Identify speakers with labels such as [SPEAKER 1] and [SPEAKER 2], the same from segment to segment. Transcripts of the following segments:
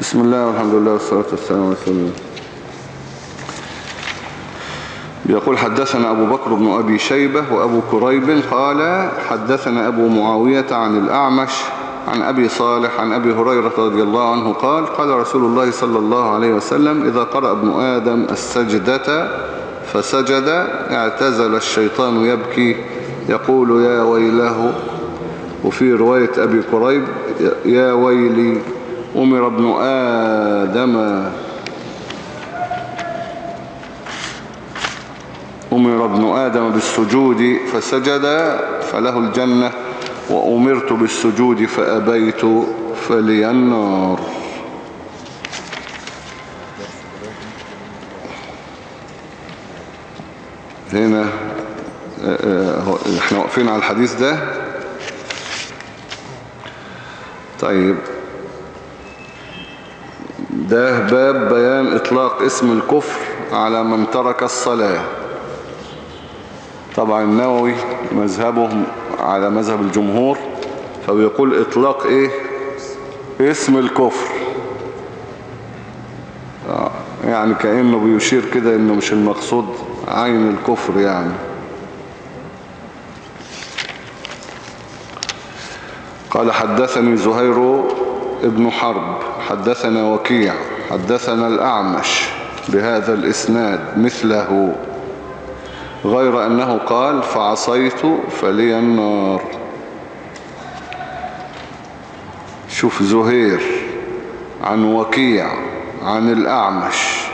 [SPEAKER 1] بسم الله والحمد لله والصلاة والسلام على رسول الله. يقول حدثنا أبو بكر بن أبي شيبة وأبو كريب قال حدثنا أبو معاوية عن الأعمش عن أبي صالح عن أبي هريرة رضي الله عنه قال قال رسول الله صلى الله عليه وسلم إذا قرأ ابن آدم السجدة فسجد اعتزل الشيطان يبكي يقول يا ويله وفي رواية أبي كريب يا ويلي أمر ابن آدم. أمر ابن آدم بالسجود فسجد فله الجنة. وأمرت بالسجود فأبيت فلي النار. هنا إحنا واقفين على الحديث ده. طيب. ده باب بيان إطلاق اسم الكفر على من ترك الصلاة. طبعا النووي مذهبه على مذهب الجمهور فبيقول إطلاق إيه؟ اسم الكفر. يعني كأنه بيشير كده إنه مش المقصود عين الكفر يعني. قال حدثني زهير ابن حرب. حدثنا وكيع حدثنا الأعمش بهذا الإسناد مثله. غير أنه قال فعصيت فلي النار. شوف زهير عن وكيع عن الأعمش.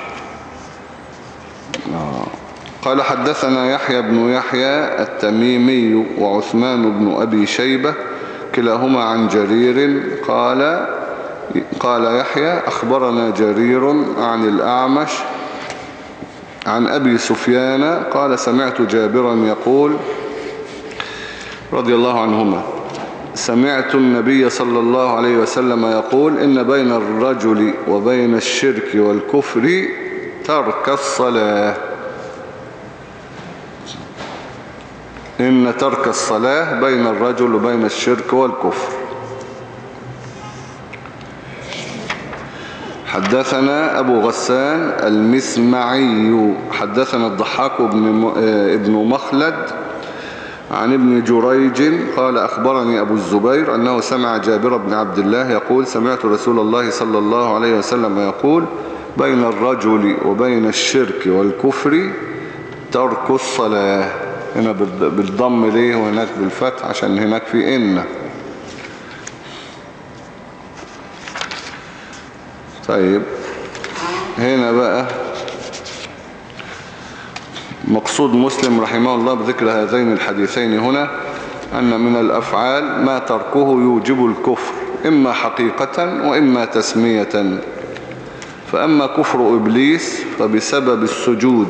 [SPEAKER 1] قال حدثنا يحيى بن يحيى التميمي وعثمان بن أبي شيبة كلاهما عن جرير قال قال يحيى أخبرنا جرير عن الأعمش عن أبي سفيان قال سمعت جابرا يقول رضي الله عنهما سمعت النبي صلى الله عليه وسلم يقول إن بين الرجل وبين الشرك والكفر ترك الصلاة. إن ترك الصلاة بين الرجل وبين الشرك والكفر. حدثنا أبو غسان المسمعي حدثنا الضحاك بن ابن مخلد عن ابن جريج قال أخبرني أبو الزبير أنه سمع جابر بن عبد الله يقول سمعت رسول الله صلى الله عليه وسلم يقول بين الرجل وبين الشرك والكفر ترك الصلاة. هنا بالضم ليه وهناك بالفتح عشان هناك في إن. طيب. هنا بقى مقصود مسلم رحمه الله بذكر هذين الحديثين هنا أن من الأفعال ما تركه يوجب الكفر إما حقيقة وإما تسمية. فأما كفر إبليس فبسبب السجود.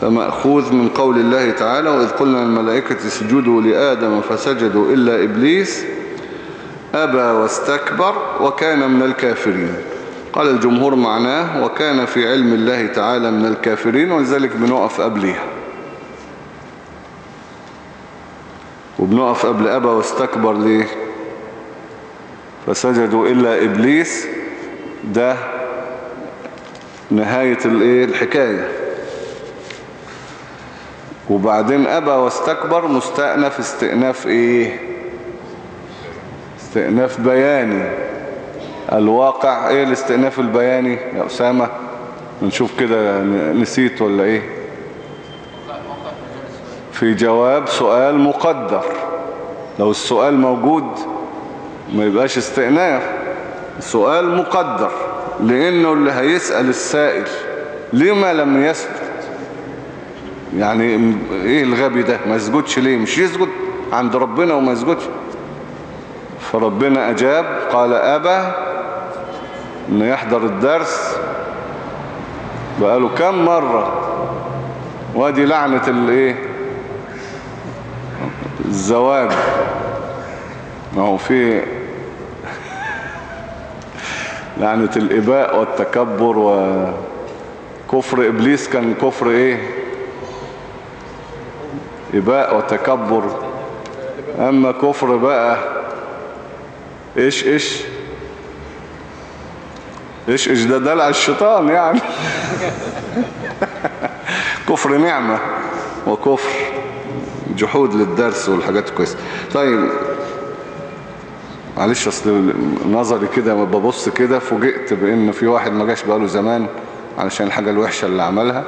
[SPEAKER 1] فمأخوذ من قول الله تعالى وإذ قلنا الملائكة سجودوا لآدم فسجدوا إلا إبليس أبى واستكبر وكان من الكافرين. قال الجمهور معناه وكان في علم الله تعالى من الكافرين ولذلك بنقف قبلها وبنقف قبل أبى واستكبر ليه؟ فسجدوا إلا إبليس. ده نهاية الحكاية. وبعدين أبى واستكبر مستأنف استئناف إيه؟ استئناف بياني. الواقع إيه الاستئناف البياني يا أسامة؟ نشوف كده نسيت ولا إيه؟ في جواب سؤال مقدر. لو السؤال موجود ما يبقاش استئناف. سؤال مقدر. لأنه اللي هيسأل السائل لما لم يسجد يعني إيه الغبي ده؟ ما يسجدش ليه؟ مش يسجد عند ربنا وما يسجدش فربنا أجاب قال أبى أنه يحضر الدرس. بقاله كم مرة؟ وادي لعنة الإيه؟ الزواج. ما هو في لعنة الإباء والتكبر وكفر إبليس كان كفر إيه؟ إباء وتكبر. أما كفر بقى إيش إيش؟ إيش إيش ده دلع الشيطان يعني؟ كفر نعمة وكفر جحود للدرس والحاجات كويسة. طيب معلش أصل نظري كده ببص كده فوجئت بإن في واحد ما جاش بقاله زمان علشان الحاجة الوحشة اللي عملها.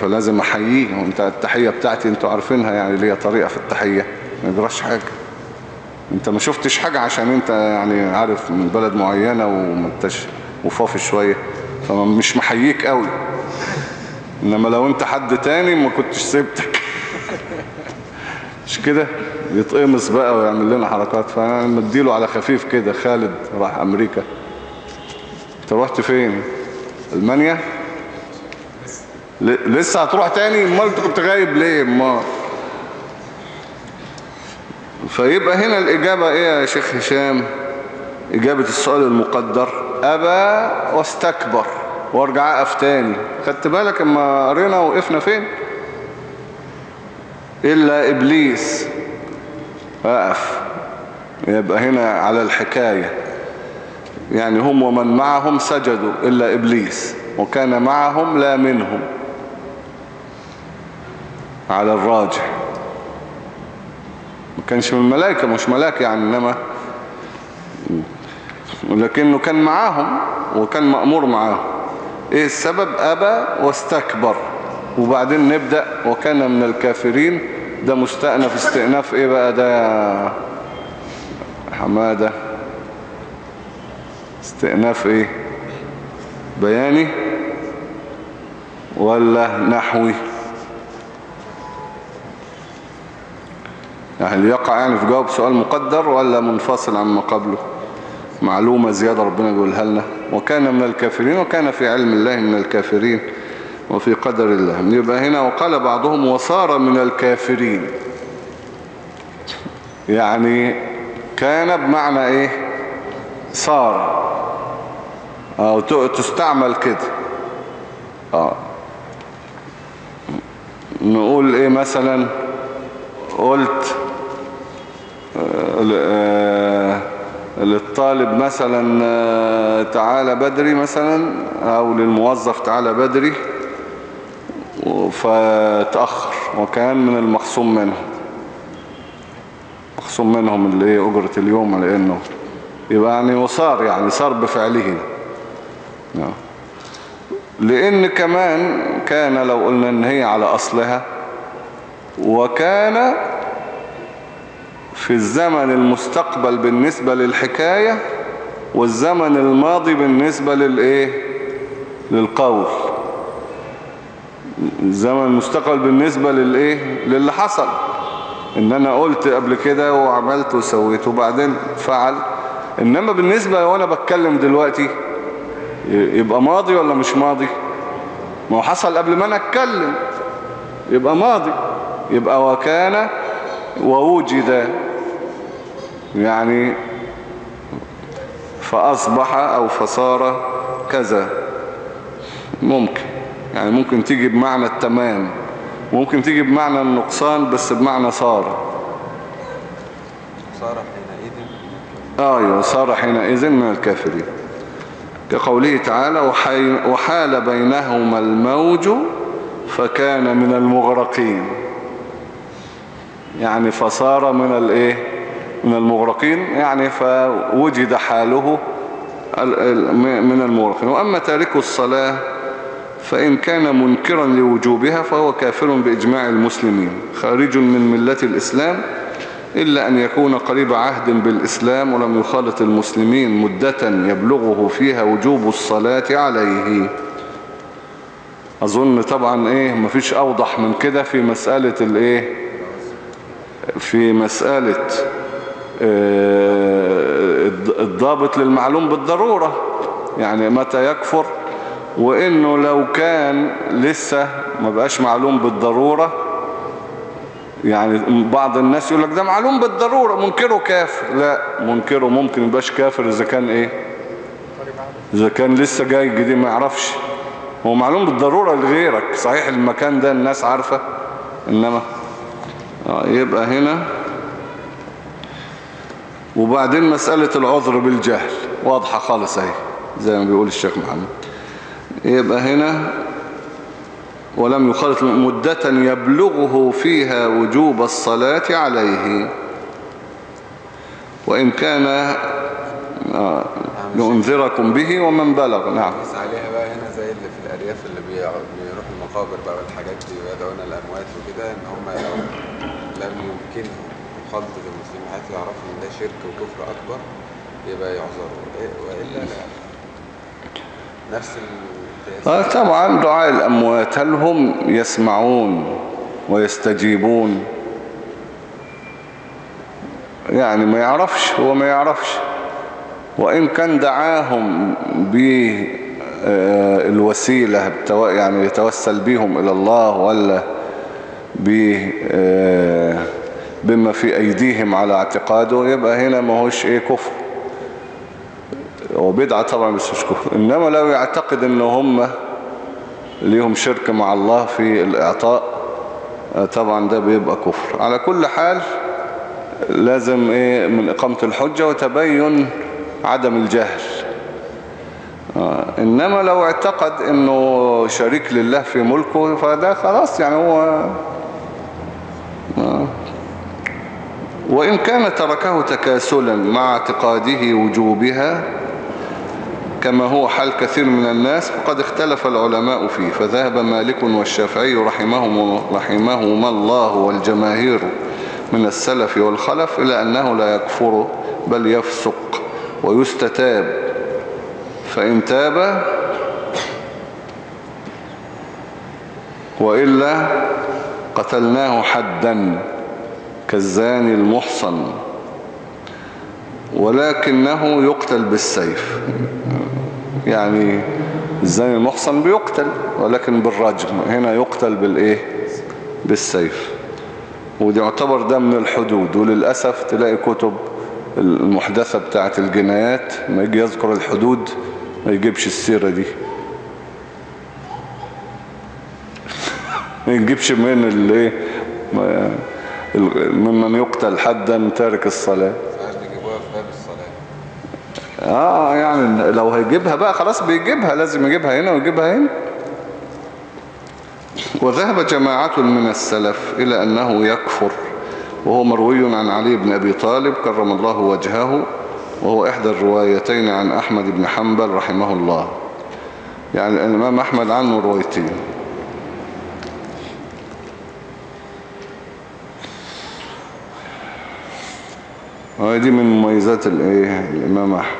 [SPEAKER 1] فلازم أحييه. التحية بتاعتي أنتوا عارفينها يعني ليا طريقة في التحية ما يجراش حاجة. انت ما شفتش حاجة عشان انت يعني عارف من بلد معينة وما انتش وفافي شوية فمش محييك قوي. انما لو انت حد تاني ما كنتش سيبتك. مش كده؟ يتقمص بقى ويعمل لنا حركات. فانا مديله على خفيف كده. خالد راح أمريكا. انت رحت فين؟ ألمانيا؟ لسه هتروح تاني؟ امال انت كنت غايب ليه؟ امال. فيبقى هنا الإجابة إيه يا شيخ هشام؟ إجابة السؤال المقدر. أبى واستكبر. وأرجع أقف تاني. خدت بالك أما قرينا وقفنا فين؟ إلا إبليس. أقف. يبقى هنا على الحكاية. يعني هم ومن معهم سجدوا إلا إبليس. وكان معهم لا منهم. على الراجح. ما كانش من الملائكة مش ملاك يعني إنما لكنه كان معاهم وكان مأمور معاهم. إيه السبب؟ أبى واستكبر. وبعدين نبدأ وكان من الكافرين. ده مستأنف استئناف إيه بقى؟ ده حمادة. استئناف إيه؟ بياني ولا نحوي؟ يعني يقع يعني في جواب سؤال مقدر ولا منفصل عما قبله؟ معلومة زيادة ربنا يقولها لنا. وكان من الكافرين وكان في علم الله من الكافرين وفي قدر الله. يبقى هنا وقال بعضهم وصار من الكافرين. يعني كان بمعنى إيه؟ صار. أو تستعمل كده. آه. نقول إيه مثلا؟ قلت للطالب مثلا آه، تعالى بدري مثلا أو للموظف تعالى بدري فتأخر وكان من المخصوم منهم مخصوم منهم اللي هي أجرة اليوم لأنه يبقى يعني وصار يعني صار بفعله نعم. لأن كمان كان لو قلنا إن هي على أصلها وكان في الزمن المستقبل بالنسبة للحكاية والزمن الماضي بالنسبة للإيه؟ للقول. الزمن المستقبل بالنسبة للإيه؟ للي حصل. إن أنا قلت قبل كده وعملت وسويت وبعدين فعل. إنما بالنسبة وأنا بتكلم دلوقتي يبقى ماضي ولا مش ماضي؟ ما هو حصل قبل ما أنا أتكلم. يبقى ماضي. يبقى وكان ووجد يعني فأصبح أو فصار كذا. ممكن. يعني ممكن تيجي بمعنى التمام. ممكن تيجي بمعنى النقصان بس بمعنى صار.
[SPEAKER 2] صار حينئذ.
[SPEAKER 1] آه صار حينئذ من الكافرين. كقوله تعالى وحال بينهما الموج فكان من المغرقين. يعني فصار من الايه من المغرقين يعني فوجد حاله من المغرقين. وأما تارك الصلاة فإن كان منكرا لوجوبها فهو كافر بإجماع المسلمين خارج من ملة الإسلام إلا أن يكون قريب عهد بالإسلام ولم يخالط المسلمين مدة يبلغه فيها وجوب الصلاة عليه. أظن طبعا إيه مفيش أوضح من كده في مسألة الإيه في مسألة آه، الضابط للمعلوم بالضرورة يعني متى يكفر وإنه لو كان لسه ما بقاش معلوم بالضرورة يعني بعض الناس يقول لك ده معلوم بالضرورة منكره كافر. لا منكره ممكن يبقاش كافر إذا كان إيه؟ إذا كان لسه جاي جديد ما يعرفش. هو معلوم بالضرورة لغيرك صحيح المكان ده الناس عارفة إنما آه، يبقى هنا. وبعدين مسألة العذر بالجهل. واضحة خالص أهي زي ما بيقول الشيخ محمد. يبقى هنا ولم يخالط مدة يبلغه فيها وجوب الصلاة عليه. وإن كان آه، لأنذركم به ومن بلغ. نعم.
[SPEAKER 2] عليها بقى هنا زي اللي في الأرياف اللي بيروح المقابر بقى والحاجات دي ويدعون الأموات وكده إن هم لو لم يمكنهم مخالطة المسلمين حيث يعرفوا إن ده شرك وكفر أكبر يبقى يعذروا؟ وإلا لا. نفس
[SPEAKER 1] آه طبعا دعاء الأموات هل هم يسمعون ويستجيبون؟ يعني ما يعرفش هو ما يعرفش. وإن كان دعاهم بالوسيلة يعني يتوسل بهم إلى الله ولا بما في أيديهم على اعتقاده يبقى هنا ما هوش إيه كفر. وبدعة طبعا بس مش كفر. إنما لو يعتقد إن هم ليهم شرك مع الله في الإعطاء طبعا ده بيبقى كفر. على كل حال لازم إيه من إقامة الحجة وتبين عدم الجهل. آه إنما لو اعتقد إنه شريك لله في ملكه فده خلاص يعني هو آه وإن كان تركه تكاسلا مع اعتقاده وجوبها كما هو حال كثير من الناس وقد اختلف العلماء فيه. فذهب مالك والشافعي رحمهم رحمهما الله والجماهير من السلف والخلف إلى أنه لا يكفر بل يفسق ويستتاب. فإن تاب وإلا قتلناه حدا. كالزاني المحصن ولكنه يقتل بالسيف. يعني الزاني المحصن بيقتل ولكن بالرجم هنا يقتل بالإيه؟ بالسيف. ودي يعتبر ده من الحدود. وللأسف تلاقي كتب المحدثة بتاعت الجنايات ما يجي يذكر الحدود ما يجيبش السيرة دي. ما يجيبش من اللي ممن يقتل حدا تارك الصلاة. آه يعني لو هيجيبها بقى خلاص بيجيبها لازم يجيبها هنا ويجيبها هنا. وذهب جماعة من السلف إلى أنه يكفر وهو مروي عن علي بن أبي طالب كرم الله وجهه وهو إحدى الروايتين عن أحمد بن حنبل رحمه الله. يعني الإمام أحمد عنه روايتين. وهي من مميزات الايه الإمام أحمد.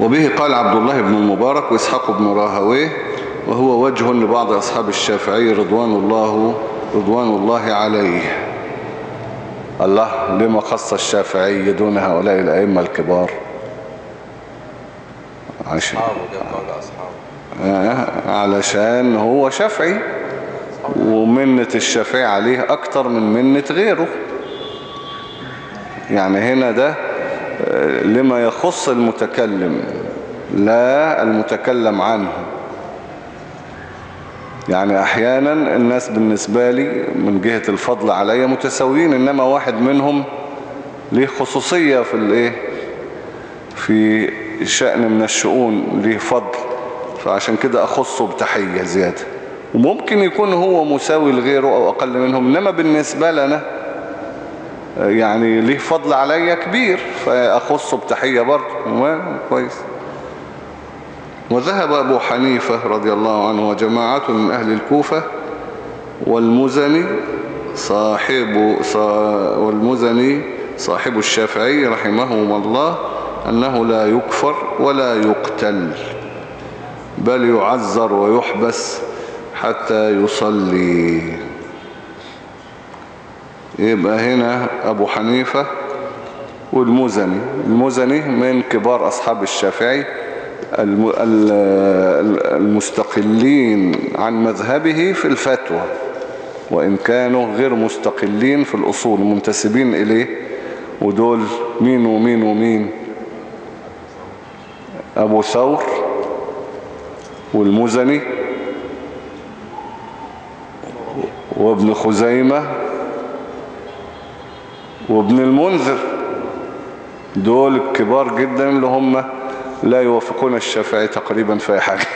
[SPEAKER 1] وبه قال عبد الله بن المبارك وإسحاق بن راهويه وهو وجه لبعض أصحاب الشافعي رضوان الله رضوان الله عليه. الله لما خص الشافعي دون هؤلاء الأئمة الكبار. عشان علشان هو شافعي ومنة الشافعي عليه أكتر من منة غيره. يعني هنا ده لما يخص المتكلم لا المتكلم عنه. يعني أحيانا الناس بالنسبة لي من جهة الفضل علي متساويين إنما واحد منهم ليه خصوصية في الإيه؟ في شأن من الشؤون ليه فضل فعشان كده أخصه بتحية زيادة. وممكن يكون هو مساوي لغيره أو أقل منهم إنما بالنسبة لنا يعني ليه فضل عليا كبير فأخصه بتحية برضه. كويس. وذهب أبو حنيفة رضي الله عنه وجماعة من أهل الكوفة والمزني صاحب والمزني صاحب الشافعي رحمهما الله أنه لا يكفر ولا يقتل بل يعذر ويحبس حتى يصلي. يبقى هنا أبو حنيفة والمزني. المزني من كبار أصحاب الشافعي المستقلين عن مذهبه في الفتوى وإن كانوا غير مستقلين في الأصول منتسبين إليه ودول مين ومين ومين؟ أبو ثور والمزني وابن خزيمة وابن المنذر. دول كبار جدا اللي هم لا يوافقون الشافعي تقريبا في حاجة.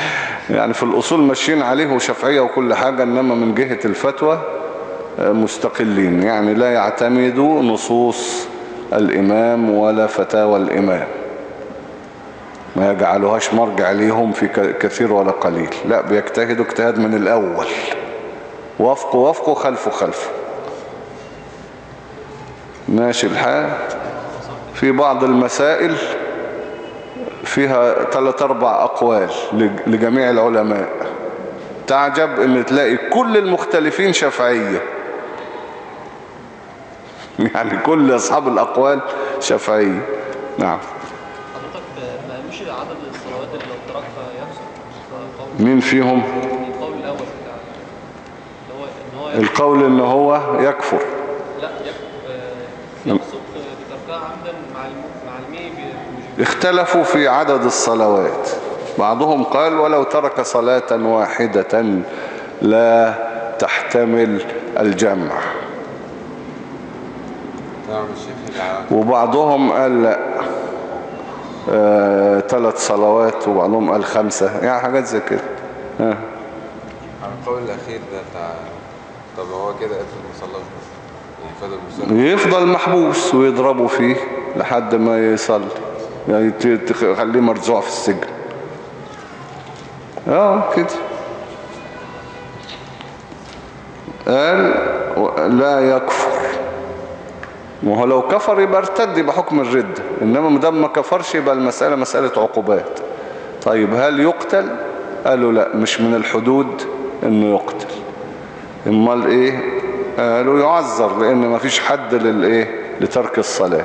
[SPEAKER 1] يعني في الأصول ماشيين عليه وشافعية وكل حاجة إنما من جهة الفتوى مستقلين. يعني لا يعتمدوا نصوص الإمام ولا فتاوى الإمام. ما يجعلوهاش مرجع ليهم في كثير ولا قليل. لا بيجتهدوا اجتهاد من الأول. وافقوا وافقوا خلفوا خلفوا ماشي الحال. في بعض المسائل فيها ثلاث أربع أقوال لج- لجميع العلماء. تعجب إن تلاقي كل المختلفين شافعية. يعني كل أصحاب الأقوال شافعية. نعم
[SPEAKER 3] حضرتك ما قالوش عدد الصلوات اللي لو تركها يفسد ده قول
[SPEAKER 1] مين فيهم؟
[SPEAKER 3] القول الأول بتاع اللي هو ان هو
[SPEAKER 1] القول ان هو يكفر.
[SPEAKER 3] لا يك- آه، بتركها عمدا
[SPEAKER 1] اختلفوا في عدد الصلوات. بعضهم قال ولو ترك صلاة واحدة لا تحتمل الجمع.
[SPEAKER 2] نعم
[SPEAKER 1] وبعضهم قال لا. آه، ثلاث صلوات وبعضهم قال خمسة. يعني حاجات زي كده. ها.
[SPEAKER 2] على القول الأخير ده بتاع طب هو كده افرض ما صلاش بس فضل مصلي
[SPEAKER 1] يفضل محبوس ويضربوا فيه لحد ما يصلي. يعني تخليه مرزوع في السجن. آه كده. قال لا يكفر ما هو لو كفر يبقى ارتد يبقى حكم الردة إنما مدام ما كفرش يبقى المسألة مسألة عقوبات. طيب هل يقتل؟ قالوا لا مش من الحدود إنه يقتل. أمال إيه؟ قالوا يعذر لأن ما فيش حد للايه لترك الصلاة.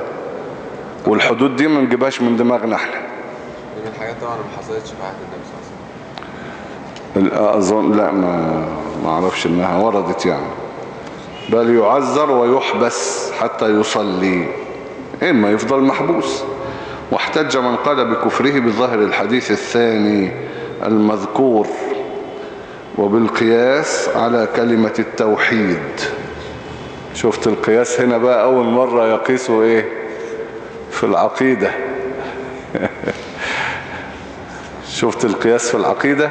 [SPEAKER 1] والحدود دي ما نجيبهاش من دماغنا إحنا.
[SPEAKER 2] دي من الحاجات طبعا ما حصلتش في عهد النبي صلى الله عليه وسلم.
[SPEAKER 1] اظن لا ما ما أعرفش إنها وردت يعني. بل يعذر ويحبس حتى يصلي. اما يفضل محبوس. واحتج من قال بكفره بظاهر الحديث الثاني المذكور. وبالقياس على كلمة التوحيد. شفت القياس هنا بقى أول مرة يقيسوا إيه؟ في العقيدة. شفت القياس في العقيدة؟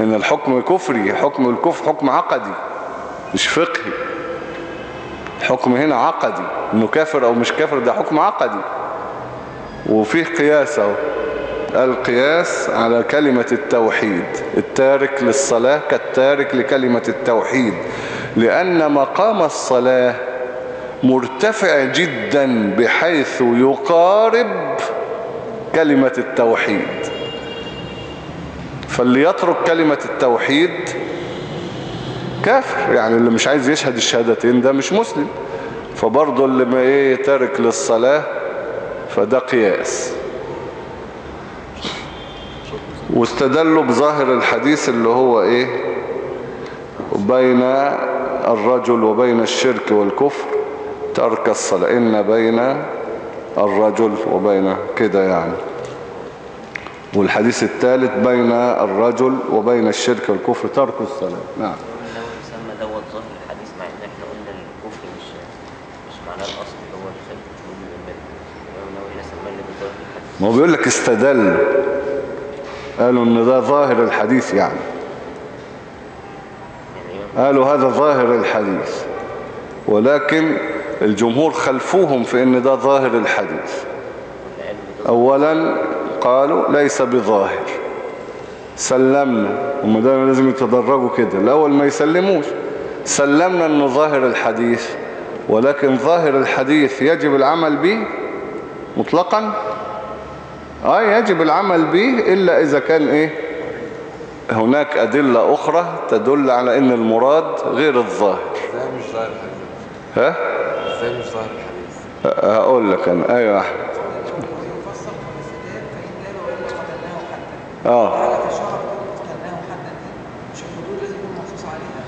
[SPEAKER 1] إن الحكم كفري حكم الكفر حكم عقدي مش فقهي. الحكم هنا عقدي. إنه كافر أو مش كافر ده حكم عقدي. وفيه قياس أهو. القياس على كلمة التوحيد. التارك للصلاة كالتارك لكلمة التوحيد. لأن مقام الصلاة مرتفع جدا بحيث يقارب كلمة التوحيد. فاللي يترك كلمة التوحيد كافر يعني اللي مش عايز يشهد الشهادتين ده مش مسلم. فبرضه اللي ما إيه تارك للصلاة فده قياس. واستدلوا بظاهر الحديث اللي هو إيه بين الرجل وبين الشرك والكفر ترك الصلاة. إن بين الرجل وبين كده يعني. والحديث الثالث بين الرجل وبين الشرك والكفر ترك الصلاة. نعم
[SPEAKER 4] لو يسمى دوت ظاهر الحديث مع ان إحنا قلنا الكفر مش مش معناه الاصل اللي هو الخلق الشهود من الملك الامام النووي هنا سماه اللي بظاهر الحديث
[SPEAKER 1] ما هو بيقول لك استدل. قالوا إن ده ظاهر الحديث يعني. قالوا هذا ظاهر الحديث. ولكن الجمهور خلفوهم في إن ده ظاهر الحديث. اولا قالوا ليس بظاهر. سلمنا. هم دايما لازم يتدرجوا كده. الأول ما يسلموش. سلمنا إنه ظاهر الحديث. ولكن ظاهر الحديث يجب العمل به مطلقا؟ آه يجب العمل به إلا إذا كان إيه؟ هناك أدلة أخرى تدل على إن المراد غير الظاهر.
[SPEAKER 2] إزاي مش ظاهر الحديث؟
[SPEAKER 1] ها؟
[SPEAKER 2] إزاي مش ظاهر الحديث؟
[SPEAKER 1] هقول لك
[SPEAKER 5] إلا قتلناه حدا
[SPEAKER 1] آه.
[SPEAKER 5] على شهر قتلناه حدا مش الحدود لازم يكون مخصوص عليها؟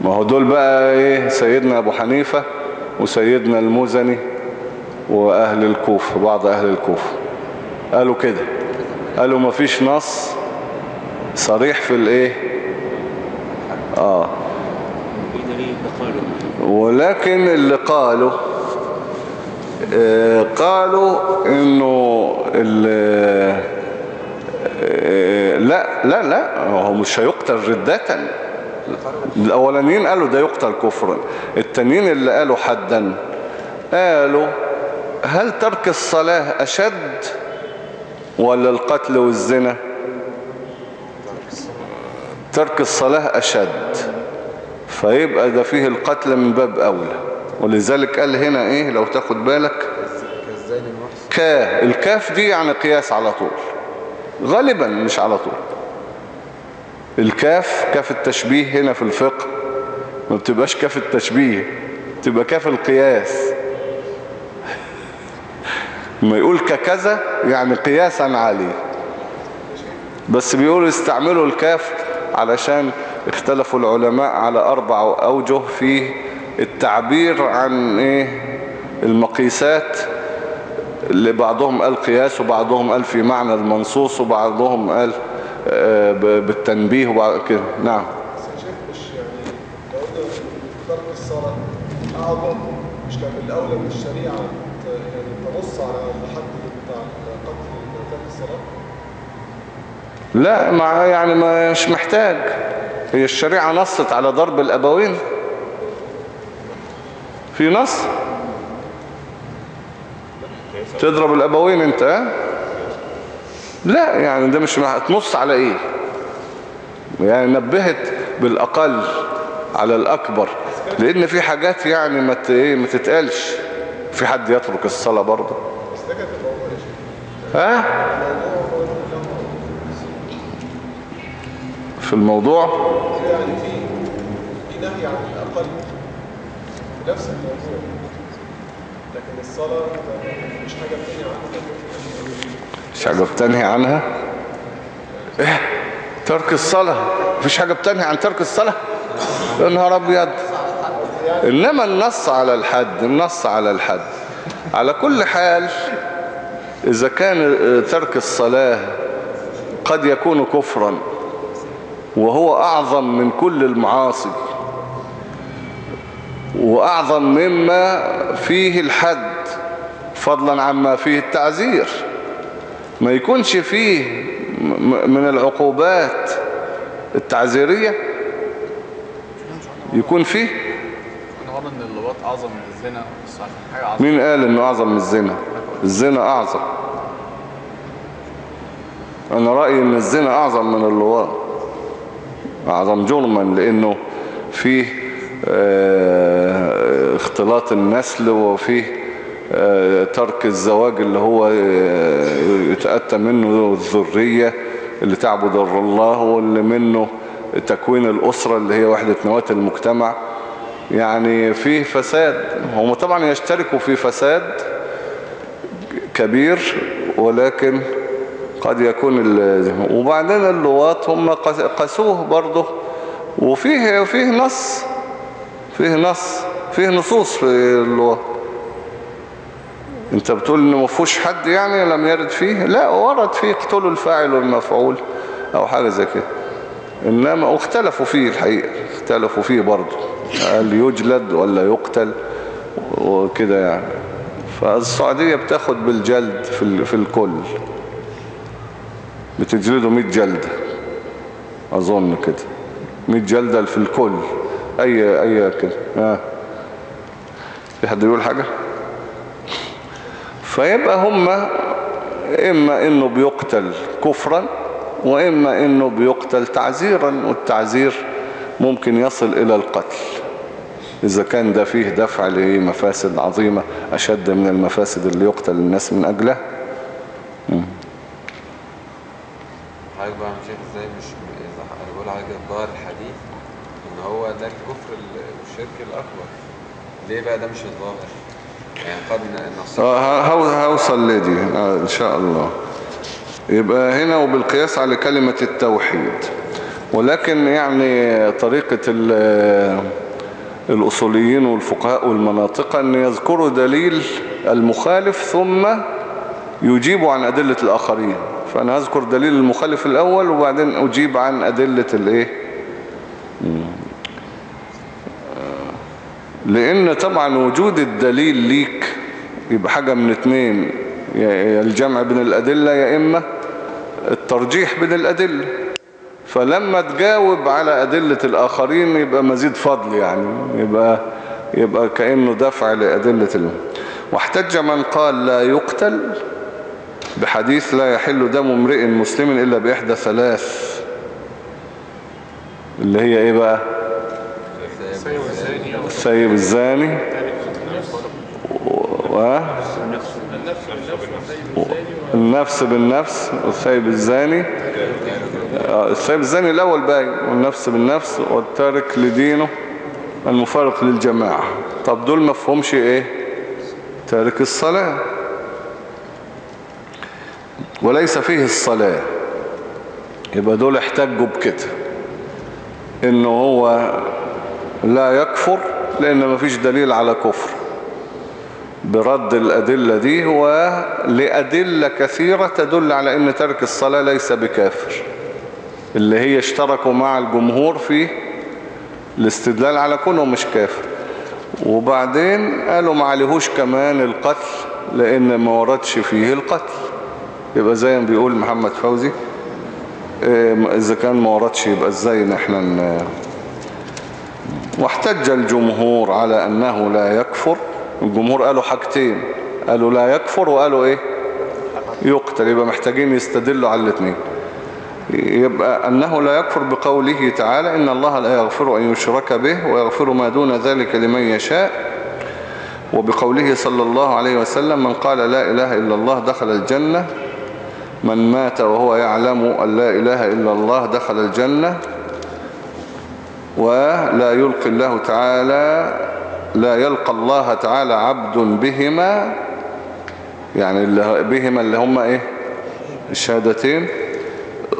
[SPEAKER 1] ما هو دول بقى إيه؟ سيدنا أبو حنيفة وسيدنا المزني وأهل الكوفة بعض أهل الكوفة. قالوا كده. قالوا ما فيش نص صريح في الايه؟
[SPEAKER 4] آه.
[SPEAKER 1] ولكن اللي قالوا آه، قالوا إنه آه، لا لا لا هو مش هيقتل ردة. الأولانيين قالوا ده يقتل كفرا التانيين اللي قالوا حدا قالوا هل ترك الصلاة أشد؟ ولا القتل والزنا؟ ترك الصلاة أشد فيبقى ده فيه القتل من باب أولى. ولذلك قال هنا إيه؟ لو تاخد بالك. كا الكاف دي يعني قياس على طول. غالبا مش على طول. الكاف كاف التشبيه هنا في الفقه ما بتبقاش كاف التشبيه تبقى كاف القياس. ما يقول ككذا يعني قياسا عليه. بس بيقولوا استعملوا الكاف علشان اختلفوا العلماء على أربع أوجه في التعبير عن إيه؟ المقيسات اللي بعضهم قال قياس وبعضهم قال في معنى المنصوص وبعضهم قال آه، بالتنبيه وبعض كده. نعم.
[SPEAKER 6] يعني؟ مش كان الأولى من ت- يعني تنص على الحد بتاع قتل ترك الصلاة
[SPEAKER 1] لا مع يعني مش محتاج. هي الشريعة نصت على ضرب الأبوين. في نص؟ تضرب الأبوين أنت؟ لا يعني ده مش مح- تنص على إيه؟ يعني نبهت بالأقل على الأكبر. لأن في حاجات يعني ما إيه، ما تتقالش. في حد يترك الصلاة برضه. ها؟ في الموضوع.
[SPEAKER 6] يعني في نهي عن الأقل نفس الموضوع لكن الصلاة مش حاجة بتنهي عنها
[SPEAKER 1] عنها؟ إيه؟ ترك الصلاة. مفيش حاجة بتنهي عن ترك الصلاة؟ يا نهار أبيض. إنما النص على الحد النص على الحد. على كل حال إذا كان ترك الصلاة قد يكون كفرا. وهو أعظم من كل المعاصي وأعظم مما فيه الحد فضلا عما فيه التعزير ما يكونش فيه من العقوبات التعزيرية يكون فيه.
[SPEAKER 7] إن اللواط أعظم من الزنا حاجة عظيمه
[SPEAKER 1] مين قال إنه أعظم من الزنا؟ الزنا أعظم. أنا رأيي إن الزنا أعظم من اللواط. اعظم جرما لأنه فيه آه، اختلاط النسل وفيه آه، ترك الزواج اللي هو آه، يتأتى منه الذرية اللي تعبد الله واللي منه تكوين الأسرة اللي هي وحدة نواة المجتمع. يعني فيه فساد. هم طبعا يشتركوا في فساد كبير ولكن قد يكون. وبعدين اللواط هم قس- قسوه برضه. وفيه فيه نص. فيه نص. فيه نصوص في اللواط انت بتقول إن فيهوش حد يعني لم يرد فيه؟ لا ورد فيه اقتلوا الفاعل والمفعول أو حاجة زي كده. إنما اختلفوا فيه الحقيقة. اختلفوا فيه برضه. هل يجلد ولا يقتل وكده يعني. فالسعودية بتاخد بالجلد في. في الكل. بتجلده 100 جلدة. أظن كده. 100 جلدة في الكل. أي أي كده. ها في حد يقول حاجة؟ فيبقى هم إما إنه بيقتل كفرا وإما إنه بيقتل تعزيرا والتعزير ممكن يصل إلى القتل. إذا كان ده فيه دفع لمفاسد عظيمة أشد من المفاسد اللي يقتل الناس من أجلها
[SPEAKER 2] حضرتك بقى مش شايف إزاي مش إذا أنا بقول حاجة ظاهر الحديث إن هو ده الكفر ال- الشرك الأكبر. ليه بقى ده مش الظاهر؟ يعني
[SPEAKER 1] آه، هو- هوصل لدي آه، إن شاء الله. يبقى هنا وبالقياس على كلمة التوحيد. ولكن يعني طريقة ال- الأصوليين والفقهاء والمناطق أن يذكروا دليل المخالف ثم يجيبوا عن أدلة الآخرين. فأنا هذكر دليل المخالف الأول وبعدين أجيب عن أدلة الإيه. آه، لأن طبعا وجود الدليل ليك يبقى حاجة من اتنين الجمع بين الأدلة يا إما الترجيح بين الأدلة فلما تجاوب على أدلة الآخرين يبقى مزيد فضل يعني يبقى, يبقى كأنه دفع لأدلة ال... واحتج من قال لا يقتل بحديث لا يحل دم امرئ مسلم إلا بإحدى ثلاث. اللي هي إيه بقى؟ السيب الزاني. و... النفس بالنفس والسيب الزاني. آه، السيب الزاني الأول باين. والنفس بالنفس والتارك لدينه المفارق للجماعة. طب دول مفهومش إيه؟ تارك الصلاة. وليس فيه الصلاة. يبقى دول احتجوا بكده. انه هو لا يكفر لأن مفيش دليل على كفر. برد الأدلة دي ولأدلة كثيرة تدل على أن ترك الصلاة ليس بكافر. اللي هي اشتركوا مع الجمهور في الاستدلال على كونه مش كافر. وبعدين قالوا ما عليهوش كمان القتل لأن ما وردش فيه القتل. يبقى زي ما بيقول محمد فوزي إيه، إذا كان ما وردش يبقى إزاي نحن ن- واحتج الجمهور على أنه لا يكفر. الجمهور قالوا حاجتين قالوا لا يكفر وقالوا إيه؟ يقتل يبقى محتاجين يستدلوا على الاثنين يبقى أنه لا يكفر بقوله تعالى إن الله لا يغفر أن يشرك به ويغفر ما دون ذلك لمن يشاء. وبقوله صلى الله عليه وسلم من قال لا إله إلا الله دخل الجنة من مات وهو يعلم أن لا إله إلا الله دخل الجنة ولا يلقي الله تعالى لا يلقى الله تعالى عبد بهما يعني اللي بهما اللي هم إيه؟ الشهادتين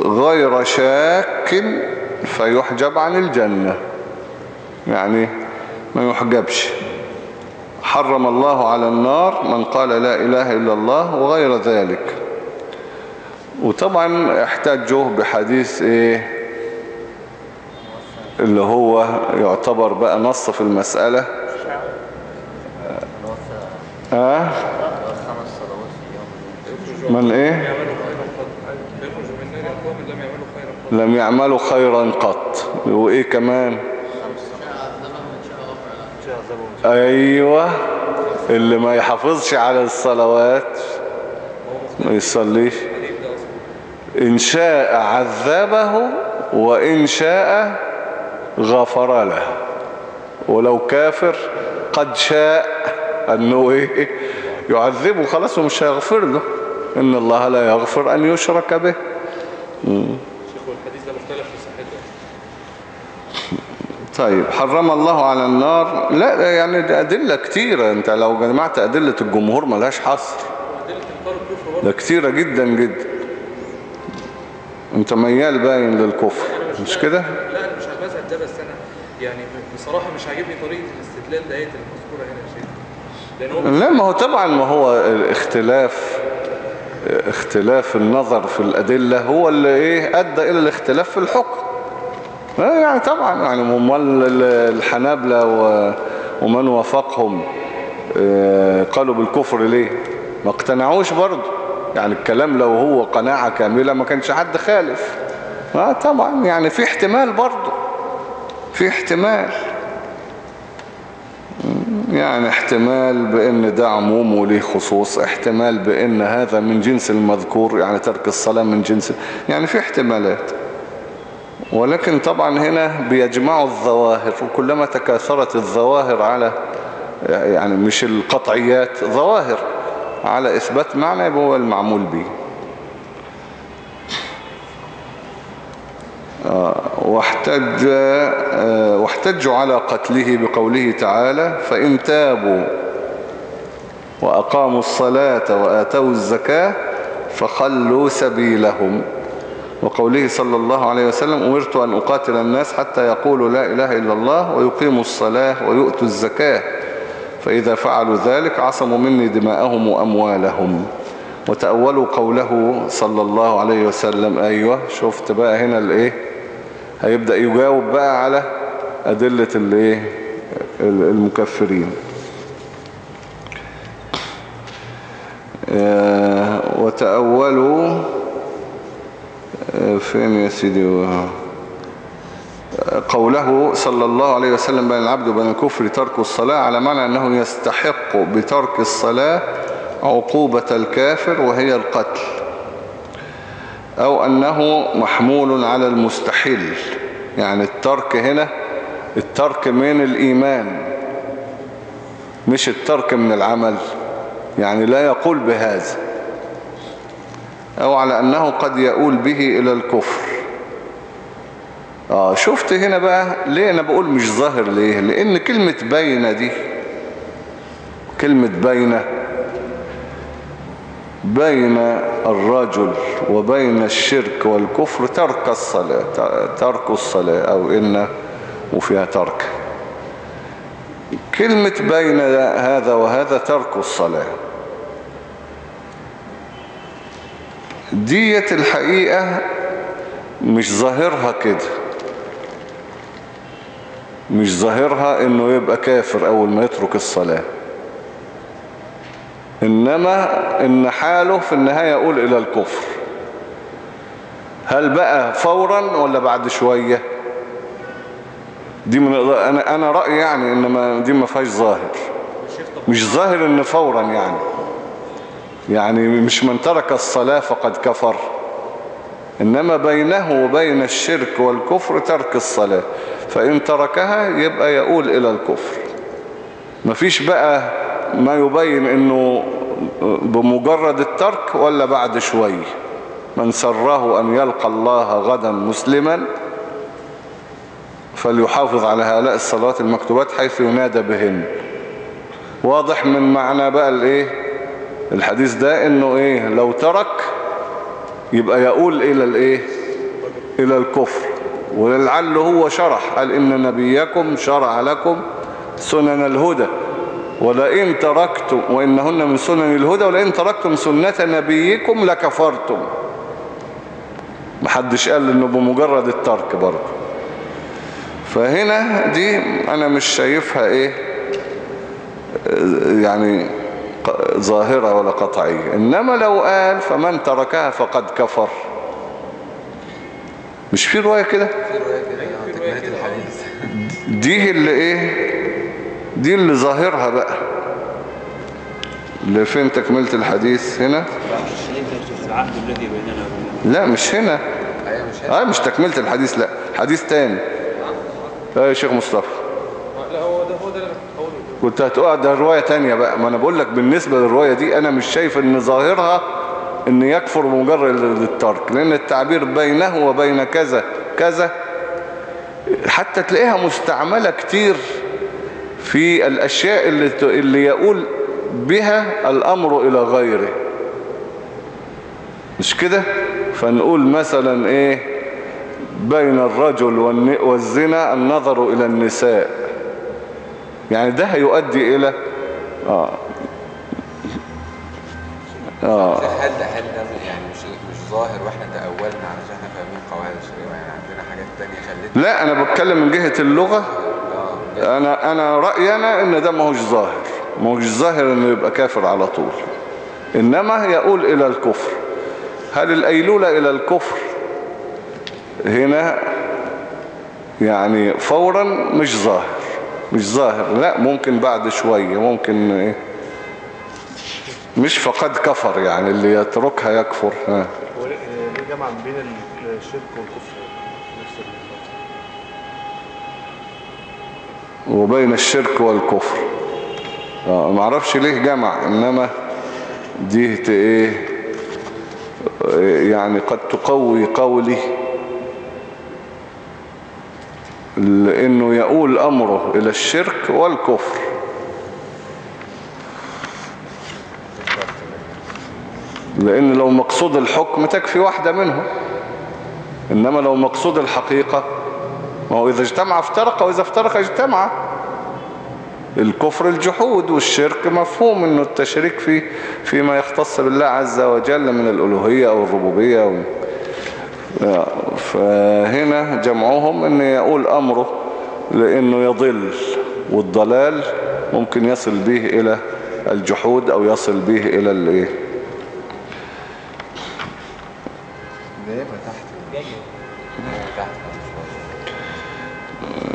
[SPEAKER 1] غير شاك فيحجب عن الجنة. يعني ما يحجبش. حرم الله على النار من قال لا إله إلا الله وغير ذلك. وطبعا احتاجوا بحديث إيه؟ اللي هو يعتبر بقى نص في المسألة.
[SPEAKER 4] اليوم
[SPEAKER 1] من
[SPEAKER 3] إيه؟ لم يعملوا خيرا
[SPEAKER 1] قط. وإيه كمان؟ أيوه اللي ما يحافظش على الصلوات ما يصليش. إن شاء عذبه وإن شاء غفر له. ولو كافر قد شاء. أنه إيه؟ يعذبه خلاص ومش هيغفر له. إن الله لا يغفر أن يشرك به.
[SPEAKER 3] شيخ ده مختلف في صحته.
[SPEAKER 1] طيب حرم الله على النار. لا يعني ده أدلة كتيرة. أنت لو جمعت أدلة الجمهور ملهاش حصر. ده كتيرة جدا جدا. انت ميال باين للكفر مش كده؟
[SPEAKER 3] لا أنا مش المذهب ده بس أنا يعني بصراحة مش عاجبني طريقة الاستدلال ديت المذكورة هنا يا شيخ.
[SPEAKER 1] لا ما هو طبعا ما هو الاختلاف اختلاف النظر في الأدلة هو اللي إيه أدى إلى الاختلاف في الحكم. آه يعني طبعا يعني امال ال- الحنابلة ومن وافقهم آه، قالوا بالكفر ليه؟ ما اقتنعوش برضه. يعني الكلام لو هو قناعة كاملة ما كانش حد خالف. آه طبعا يعني في احتمال برضه. في احتمال. يعني احتمال بإن ده عموم وليه خصوص احتمال بإن هذا من جنس المذكور يعني ترك الصلاة من جنس يعني في احتمالات. ولكن طبعا هنا بيجمعوا الظواهر وكلما تكاثرت الظواهر على يعني مش القطعيات ظواهر. على إثبات معنى يبقى هو المعمول به. آه، واحتج آه، واحتجوا على قتله بقوله تعالى فإن تابوا وأقاموا الصلاة وآتوا الزكاة فخلوا سبيلهم. وقوله صلى الله عليه وسلم أمرت أن أقاتل الناس حتى يقولوا لا إله إلا الله ويقيموا الصلاة ويؤتوا الزكاة. فإذا فعلوا ذلك عصموا مني دماءهم وأموالهم. وتأولوا قوله صلى الله عليه وسلم. أيوة شفت بقى هنا الإيه؟ هيبدأ يجاوب بقى على أدلة الإيه؟ المكفرين. آه، وتأولوا آه، فين يا سيدي؟ آه، قوله صلى الله عليه وسلم بين العبد وبين الكفر ترك الصلاة على معنى أنه يستحق بترك الصلاة عقوبة الكافر وهي القتل أو أنه محمول على المستحيل. يعني الترك هنا الترك من الإيمان مش الترك من العمل. يعني لا يقول بهذا أو على أنه قد يقول به إلى الكفر. آه شفت هنا بقى ليه أنا بقول مش ظاهر ليه؟ لأن كلمة بين دي كلمة بين بين الرجل وبين الشرك والكفر ترك الصلاة ترك الصلاة أو إن وفيها ترك. كلمة بين هذا وهذا ترك الصلاة. دية الحقيقة مش ظاهرها كده. مش ظاهرها إنه يبقى كافر أول ما يترك الصلاة. إنما إن حاله في النهاية يقول إلى الكفر. هل بقى فورا ولا بعد شوية؟ دي من أنا أنا رأيي يعني انما دي ما فيهاش ظاهر. مش ظاهر إن فورا يعني. يعني مش من ترك الصلاة فقد كفر. إنما بينه وبين الشرك والكفر ترك الصلاة. فإن تركها يبقى يقول إلى الكفر. مفيش بقى ما يبين إنه بمجرد الترك ولا بعد شوي. من سره أن يلقى الله غدا مسلما فليحافظ على هؤلاء الصلوات المكتوبات حيث ينادى بهن. واضح من معنى بقى الإيه؟ الحديث ده إنه إيه؟ لو ترك يبقى يقول إلى الإيه؟ إلى الكفر. ولعل هو شرح. قال إن نبيكم شرع لكم سنن الهدى. ولئن تركتم وإنهن من سنن الهدى ولئن تركتم سنة نبيكم لكفرتم. محدش قال إنه بمجرد الترك برضه. فهنا دي أنا مش شايفها إيه يعني ظاهرة ولا قطعية. إنما لو قال فمن تركها فقد كفر. مش في رواية كده؟ دي اللي إيه؟ دي اللي ظاهرها بقى. اللي فين تكملة الحديث هنا؟ لا مش هنا.
[SPEAKER 2] آه مش
[SPEAKER 1] تكملة الحديث لا. حديث تاني. آه يا شيخ مصطفى.
[SPEAKER 3] لا هو ده هو ده كنت
[SPEAKER 1] هتقعد ده رواية تانية بقى. ما أنا بقول لك بالنسبة للرواية دي أنا مش شايف إن ظاهرها إن يكفر بمجرد الترك لأن التعبير بينه وبين كذا كذا حتى تلاقيها مستعملة كتير في الأشياء اللي, اللي يقول بها الأمر إلى غيره. مش كده؟ فنقول مثلا إيه؟ بين الرجل والزنا النظر إلى النساء. يعني ده هيؤدي إلى آه. آه.
[SPEAKER 2] هل ده يعني مش مش ظاهر وإحنا تأولنا علشان إحنا فاهمين قواعد الشريعة يعني عندنا حاجات تانية خلتنا
[SPEAKER 1] لا أنا بتكلم من جهة اللغة.
[SPEAKER 2] آه.
[SPEAKER 1] أنا أنا رأيي أنا إن ده ماهوش ظاهر. ماهوش ظاهر إنه يبقى كافر على طول. إنما يقول إلى الكفر. هل الأيلولة إلى الكفر؟ هنا يعني فورا مش ظاهر. مش ظاهر. لا ممكن بعد شوية ممكن إيه؟ مش فقد كفر يعني اللي يتركها يكفر. ها.
[SPEAKER 6] جمع بين الشرك والكفر
[SPEAKER 1] وبين الشرك والكفر. آه ما أعرفش ليه جمع انما دي إيه يعني قد تقوي قولي. لأنه يقول امره إلى الشرك والكفر. لأن لو مقصود الحكم تكفي واحدة منهم. إنما لو مقصود الحقيقة ما هو إذا اجتمع افترق وإذا افترق اجتمع. الكفر الجحود والشرك مفهوم إنه التشريك فيه فيما يختص بالله عز وجل من الألوهية أو الربوبية. و... فهنا جمعهم إن يقول أمره لأنه يضل والضلال ممكن يصل به إلى الجحود أو يصل به إلى الإيه؟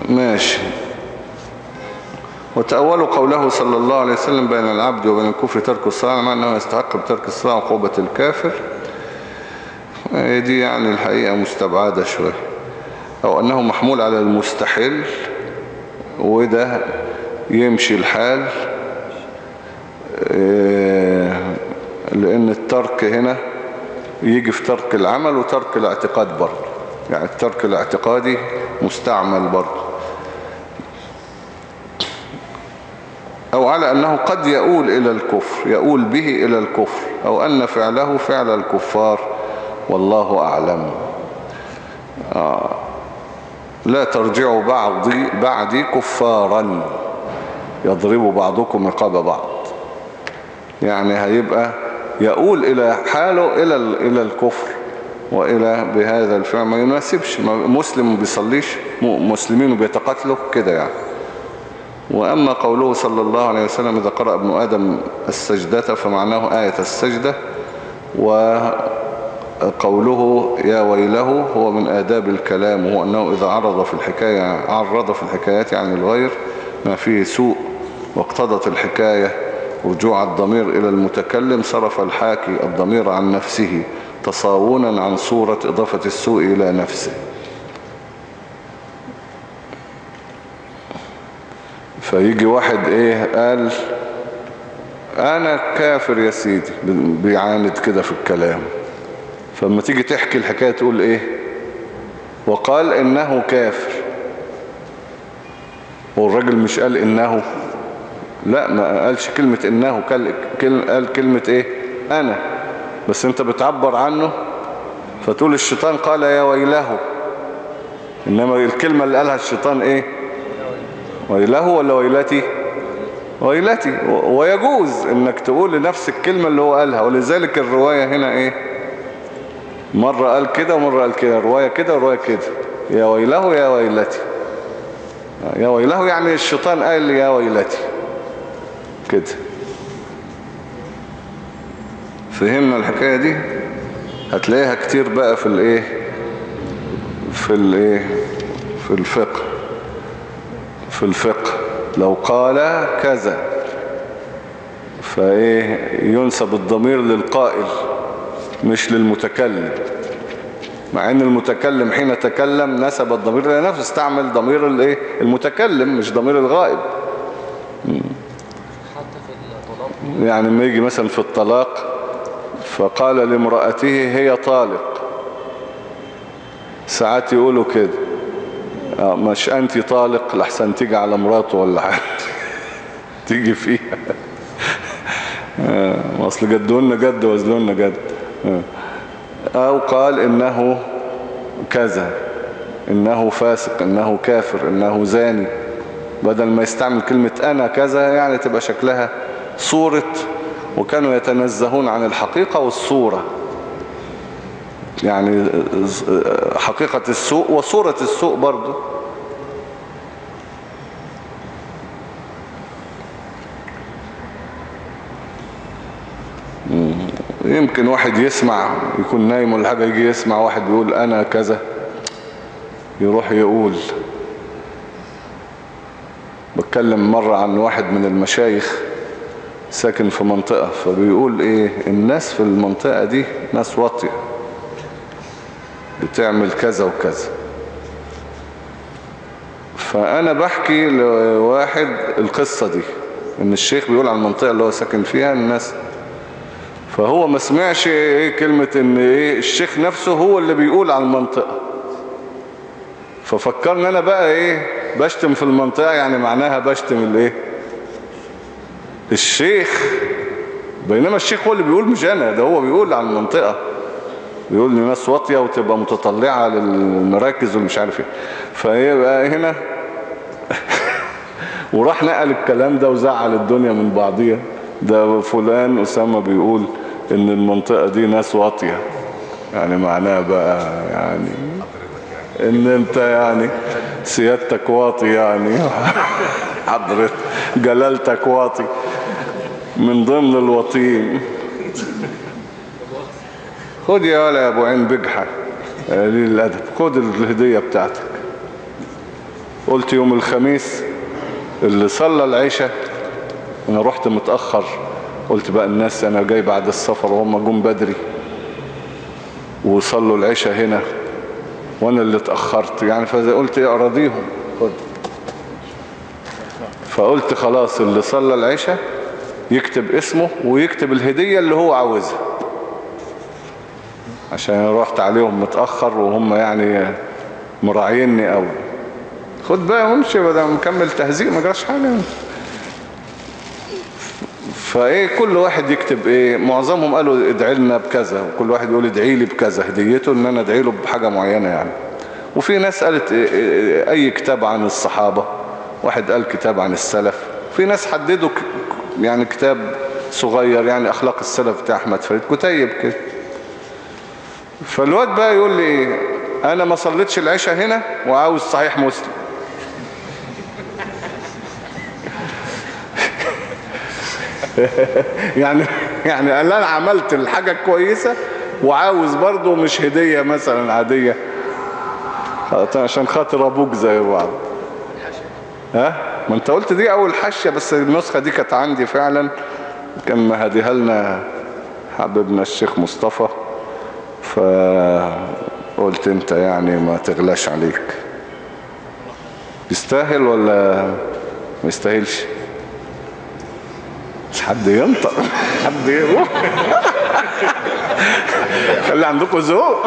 [SPEAKER 1] ماشي. وتأولوا قوله صلى الله عليه وسلم بين العبد وبين الكفر ترك الصلاة مع أنه يستحق بترك الصلاة عقوبة الكافر. هي دي يعني الحقيقة مستبعدة شوية. أو أنه محمول على المستحيل وده يمشي الحال. إيه، لأن الترك هنا يجي في ترك العمل وترك الاعتقاد برضه. يعني الترك الاعتقادي مستعمل برضه. أو على أنه قد يؤول إلى الكفر يؤول به إلى الكفر أو أن فعله فعل الكفار والله أعلم. آه. لا ترجعوا بعضي بعدي كفارا. يضرب بعضكم رقاب بعض. يعني هيبقى يقول إلى حاله إلى إلى الكفر وإلى بهذا الفعل. ما يناسبش مسلم ما بيصليش مسلمين بيتقاتلوا كده يعني. وأما قوله صلى الله عليه وسلم إذا قرأ ابن آدم السجدة فمعناه آية السجدة وقوله يا ويله هو من آداب الكلام وهو أنه إذا عرض في الحكاية عرض في الحكايات عن الغير ما فيه سوء واقتضت الحكاية رجوع الضمير إلى المتكلم صرف الحاكي الضمير عن نفسه تصاونا عن صورة إضافة السوء إلى نفسه. فيجي واحد إيه قال أنا كافر يا سيدي بيعاند كده في الكلام. فلما تيجي تحكي الحكاية تقول إيه؟ وقال إنه كافر. والراجل مش قال إنه لا ما قالش كلمة إنه قال كلمة إيه؟ أنا. بس أنت بتعبر عنه فتقول الشيطان قال يا ويله. إنما الكلمة اللي قالها الشيطان إيه؟ ويله ولا ويلتي ويلتي ويجوز إنك تقول لنفس الكلمة اللي هو قالها. ولذلك الرواية هنا إيه؟ مرة قال كده ومرة قال كده. رواية كده ورواية كده. يا ويله يا ويلتي. يا ويله يعني الشيطان قال يا ويلتي. كده. فهمنا الحكاية دي؟ هتلاقيها كتير بقى في الإيه؟ في الإيه؟ في الفقه. في الفقه. لو قال كذا فإيه ينسب الضمير للقائل مش للمتكلم. مع إن المتكلم حين تكلم نسب الضمير لنفسه استعمل ضمير الإيه؟ المتكلم مش ضمير الغائب. يعني لما يجي مثلا في الطلاق فقال لامرأته هي طالق. ساعات يقولوا كده. آه، مش أنت طالق لحسن تيجي على مراته ولا حاجة؟ تيجي فيها. آه، أصل جدهن جد وزلهن جد. آه. أو قال إنه كذا إنه فاسق إنه كافر إنه زاني. بدل ما يستعمل كلمة أنا كذا يعني تبقى شكلها صورة. وكانوا يتنزهون عن الحقيقة والصورة. يعني حقيقة السوء وصورة السوء برضو مم. يمكن واحد يسمع يكون نايم ولا حاجة يجي يسمع واحد بيقول أنا كذا يروح يقول بتكلم مرة عن واحد من المشايخ ساكن في منطقة فبيقول إيه الناس في المنطقة دي ناس واطية بتعمل كذا وكذا. فأنا بحكي لواحد القصة دي إن الشيخ بيقول عن المنطقة اللي هو ساكن فيها الناس. فهو ما سمعش إيه كلمة إن إيه الشيخ نفسه هو اللي بيقول عن المنطقة. ففكرني أنا بقى إيه بشتم في المنطقة يعني معناها بشتم الايه الشيخ. بينما الشيخ هو اللي بيقول مش أنا ده هو بيقول عن المنطقة. بيقول ان الناس واطية وتبقى متطلعة للمراكز والمش عارف إيه. فيبقى هنا وراح نقل الكلام ده وزعل الدنيا من بعضيها. ده فلان أسامة بيقول إن المنطقة دي ناس واطية. يعني معناها بقى يعني إن أنت يعني سيادتك واطي يعني. حضرت جلالتك واطي. من ضمن الواطيين خد يا ولا يا أبو عين بجحة قليل الادب خد الهدية بتاعتك. قلت يوم الخميس اللي صلى العشاء أنا رحت متأخر. قلت بقى الناس أنا جاي بعد السفر وهم جم بدري. وصلوا العشاء هنا وأنا اللي اتأخرت. يعني فقلت إيه أراضيهم. خد. فقلت خلاص اللي صلى العشاء يكتب اسمه ويكتب الهدية اللي هو عاوزها. عشان رحت عليهم متأخر وهم يعني مراعيني قوي خد بقى وامشي بدل مكمل تهزيق ما جراش حاجة. فإيه كل واحد يكتب إيه معظمهم قالوا ادعي لنا بكذا وكل واحد يقول ادعي لي بكذا. هديته إن أنا ادعي له بحاجة معينة يعني. وفي ناس قالت إيه إيه أي كتاب عن الصحابة. واحد قال كتاب عن السلف. في ناس حددوا يعني كتاب صغير يعني أخلاق السلف بتاع أحمد فريد. كتيب كده. فالواد بقى يقول لي إيه أنا ما صليتش العشاء هنا وعاوز صحيح مسلم. يعني يعني قال أنا عملت الحاجة كويسة وعاوز برضو مش هدية مثلا عادية. عشان خاطر أبوك زي بعض. ها؟ ما أنت قلت دي أول حشة بس النسخة دي كانت عندي فعلا. كان مهديها لنا حبيبنا الشيخ مصطفى. فقلت انت يعني ما تغلاش عليك. يستاهل ولا ما يستاهلش؟ مش حد ينطق. حد يروح خلي عندكم ذوق.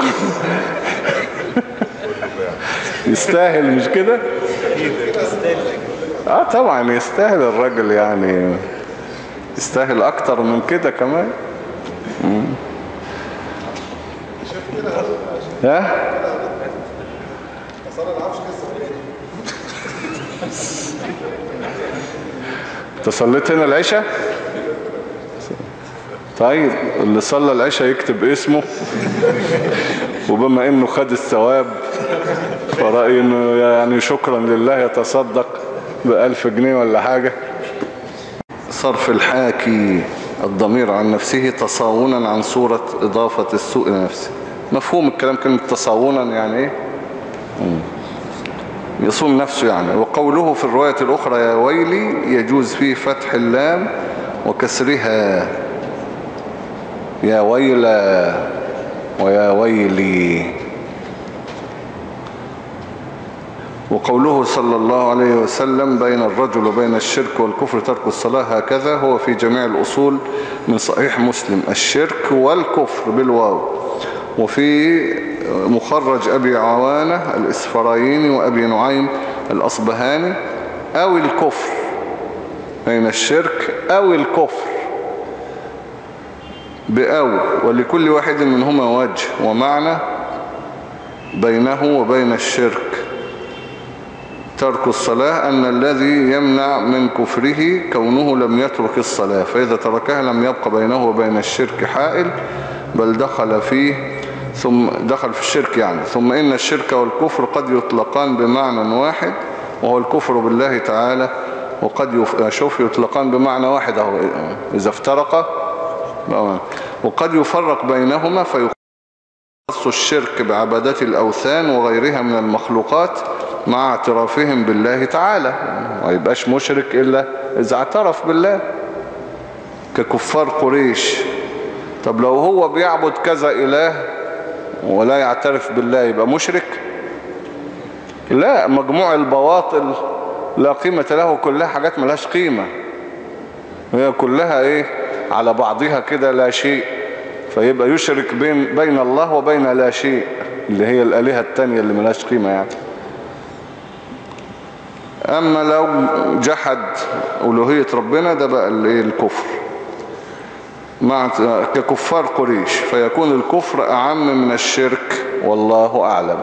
[SPEAKER 1] يستاهل مش كده؟ آه طبعا يستاهل الراجل يعني. يستاهل أكتر من كده كمان. ها؟
[SPEAKER 6] اصل أنا ما أعرفش قصه إيه
[SPEAKER 1] انت صليت هنا العشاء؟ طيب اللي صلى العشاء يكتب اسمه. وبما إنه خد الثواب فرأيي إنه يعني شكرا لله يتصدق بألف جنيه ولا حاجة. صرف الحاكي الضمير عن نفسه تصاونا عن صورة إضافة السوء لنفسه. مفهوم الكلام كلمة تصاونا يعني إيه. يصوم نفسه يعني. وقوله في الرواية الأخرى يا ويلي يجوز فيه فتح اللام وكسرها. يا ويلا ويا ويلي. وقوله صلى الله عليه وسلم بين الرجل وبين الشرك والكفر ترك الصلاة هكذا هو في جميع الأصول من صحيح مسلم. الشرك والكفر بالواو. وفي مخرج أبي عوانة الإسفرايني وأبي نعيم الأصبهاني أو الكفر بين الشرك؟ أو الكفر. بأو ولكل واحد منهما وجه ومعنى بينه وبين الشرك. ترك الصلاة أن الذي يمنع من كفره كونه لم يترك الصلاة فإذا تركها لم يبقى بينه وبين الشرك حائل بل دخل فيه ثم دخل في الشرك يعني. ثم إن الشرك والكفر قد يطلقان بمعنى واحد وهو الكفر بالله تعالى وقد يف... شوف يطلقان بمعنى واحد أهو. إذا افترقا وقد يفرق بينهما فيخص الشرك بعبادة الأوثان وغيرها من المخلوقات مع اعترافهم بالله تعالى. ما يبقاش مشرك إلا إذا اعترف بالله. ككفار قريش. طب لو هو بيعبد كذا إله ولا يعترف بالله يبقى مشرك؟ لا مجموع البواطل لا قيمة له كلها حاجات ملهاش قيمة. هي كلها إيه؟ على بعضها كده لا شيء. فيبقى يشرك بين, بين الله وبين لا شيء اللي هي الآلهة التانية اللي ملهاش قيمة يعني. أما لو جحد ألوهية ربنا ده بقى الكفر. مع ككفار قريش فيكون الكفر أعم من الشرك. والله أعلم.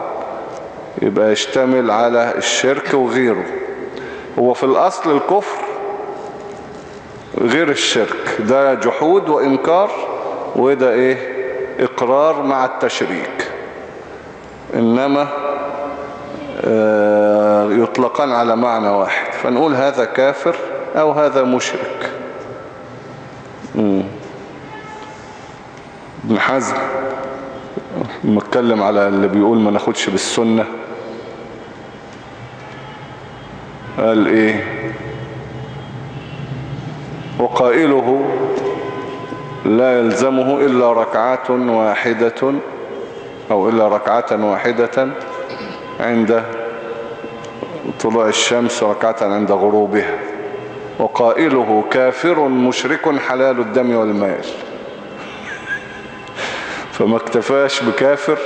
[SPEAKER 1] يبقى يشتمل على الشرك وغيره. هو في الأصل الكفر غير الشرك. ده جحود وإنكار وده إيه؟ إقرار مع التشريك. إنما آه، يطلقان على معنى واحد. فنقول هذا كافر أو هذا مشرك. حزم. لما اتكلم على اللي بيقول ما ناخدش بالسنة. قال إيه؟ وقائله لا يلزمه إلا ركعة واحدة أو إلا ركعة واحدة عند طلوع الشمس ركعة عند غروبها. وقائله كافر مشرك حلال الدم والمال. فما اكتفاش بكافر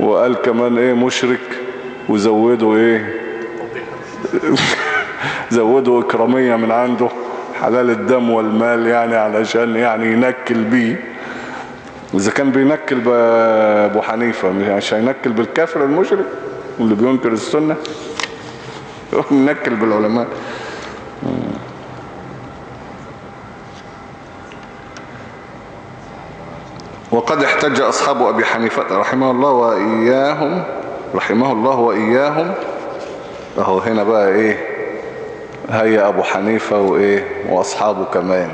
[SPEAKER 1] وقال كمان إيه مشرك وزودوا إيه؟ زودوا إكرامية من عنده حلال الدم والمال يعني علشان يعني ينكل بيه. إذا كان بينكل بأبو حنيفة مش هينكل بالكافر المشرك واللي بينكر السنة ينكل بالعلماء. وقد احتج أصحاب أبي حنيفة رحمه الله وإياهم رحمه الله وإياهم. أهو هنا بقى إيه هيا أبو حنيفة وإيه وأصحابه كمان.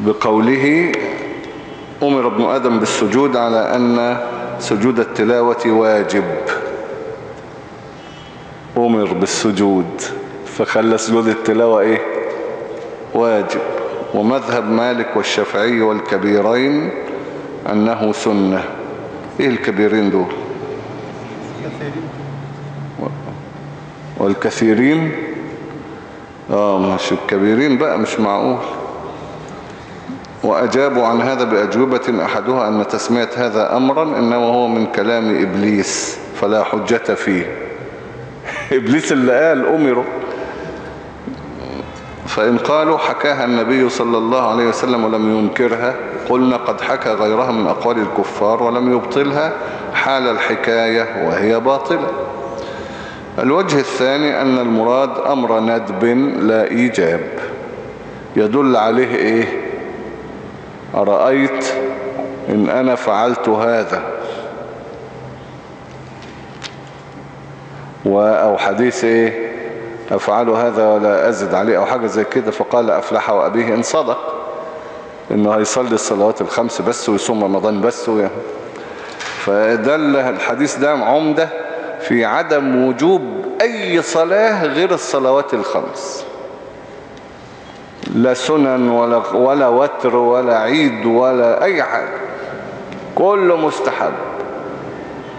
[SPEAKER 1] بقوله أمر ابن آدم بالسجود على أن سجود التلاوة واجب. أمر بالسجود. فخلى سجود التلاوة إيه؟ واجب. ومذهب مالك والشافعي والكبيرين أنه سنة. إيه الكبيرين دول؟ والكثيرين؟ آه مش الكبيرين بقى مش معقول. وأجابوا عن هذا بأجوبة أحدها أن تسمية هذا أمرا إنما هو من كلام إبليس فلا حجة فيه. إبليس اللي قال أمره فإن قالوا حكاها النبي صلى الله عليه وسلم ولم ينكرها قلنا قد حكى غيرها من أقوال الكفار ولم يبطلها حال الحكاية وهي باطلة. الوجه الثاني أن المراد أمر ندب لا إيجاب. يدل عليه إيه؟ أرأيت إن أنا فعلت هذا. أو حديث إيه؟ أفعل هذا ولا أزد عليه أو حاجة زي كده؟ فقال أفلح وأبيه إن صدق إنه هيصلي الصلوات الخمس بس ويصوم رمضان بس فدل الحديث ده عمدة في عدم وجوب أي صلاة غير الصلوات الخمس. لا سنن ولا, ولا وتر ولا عيد ولا أي حاجة كله مستحب.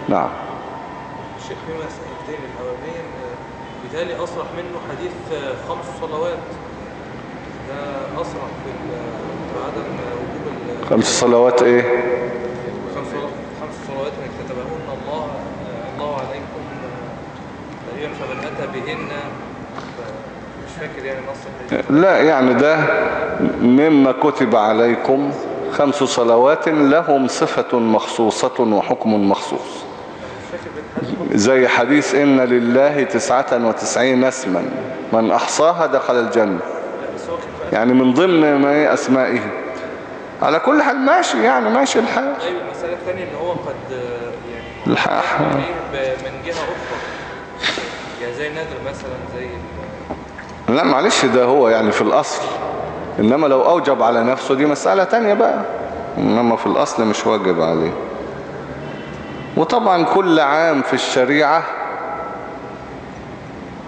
[SPEAKER 1] نعم
[SPEAKER 3] الشيخ في مسألتين الأولانية بالتالي أصرح منه حديث خمس صلوات. ده أصرح في عدم وجوب
[SPEAKER 1] خمس صلوات إيه؟
[SPEAKER 3] خمس صلوات خمس صلوات من كتبهن الله الله عليكم تقريبا فمن أتى بهن. مش فاكر يعني نص
[SPEAKER 1] لا يعني ده مما كتب عليكم خمس صلوات لهم صفة مخصوصة وحكم مخصوص. زي حديث إن لله تسعة وتسعين اسما من أحصاها دخل الجنة. يعني من ضمن ما هي أسمائه. على كل حال ماشي يعني ماشي الحال.
[SPEAKER 3] طيب المسألة الثانية إن هو قد يعني
[SPEAKER 1] الحق.
[SPEAKER 3] ب- من جهة أخرى. يعني زي النذر مثلا زي
[SPEAKER 1] لا معلش ده هو يعني في الأصل. إنما لو أوجب على نفسه دي مسألة تانية بقى. إنما في الأصل مش واجب عليه. وطبعا كل عام في الشريعة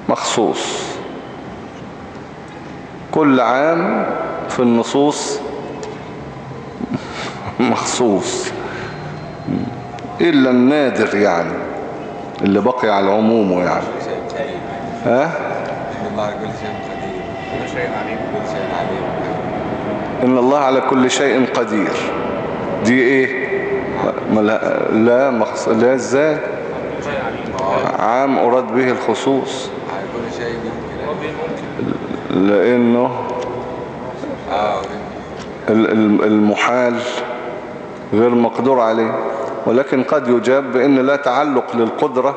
[SPEAKER 1] مخصوص. كل عام في النصوص مخصوص. إلا النادر يعني اللي بقي على عمومه يعني. ها؟
[SPEAKER 2] إن الله على كل شيء قدير.
[SPEAKER 1] دي إيه؟ لا, لا, مخص... لا إزاي عام أراد به الخصوص. لأنه ال- ال- المحال غير مقدور عليه. ولكن قد يجاب بأن لا تعلق للقدرة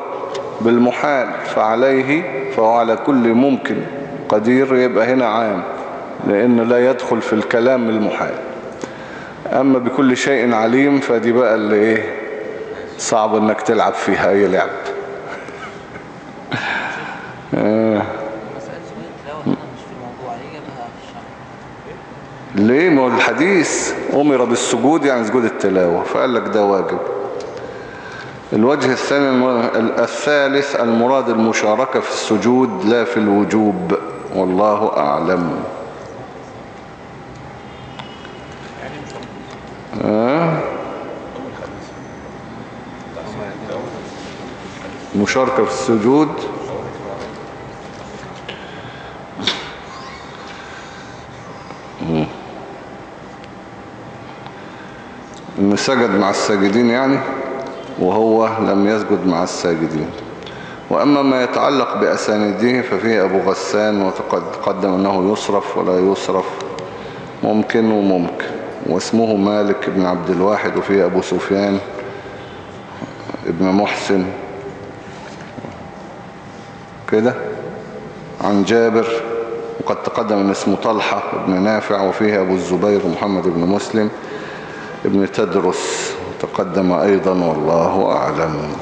[SPEAKER 1] بالمحال فعليه فهو على كل ممكن قدير يبقى هنا عام لأنه لا يدخل في الكلام المحال. أما بكل شيء عليم فدي بقى اللي إيه صعب إنك تلعب فيها أي لعب.
[SPEAKER 5] ليه؟
[SPEAKER 1] ما الحديث أمر بالسجود يعني سجود التلاوة فقال لك ده واجب. الوجه الثاني الثالث المراد المشاركة في السجود لا في الوجوب والله أعلم. مشاركة في السجود. إنه سجد مع الساجدين يعني وهو لم يسجد مع الساجدين. وأما ما يتعلق بأسانيده ففيه أبو غسان وقد قدم أنه يصرف ولا يصرف ممكن وممكن. واسمه مالك بن عبد الواحد وفيه أبو سفيان ابن محسن. كده؟ عن جابر وقد تقدم أن اسمه طلحة بن نافع وفيه أبو الزبير محمد بن مسلم ابن تدرس تقدم أيضا والله أعلم.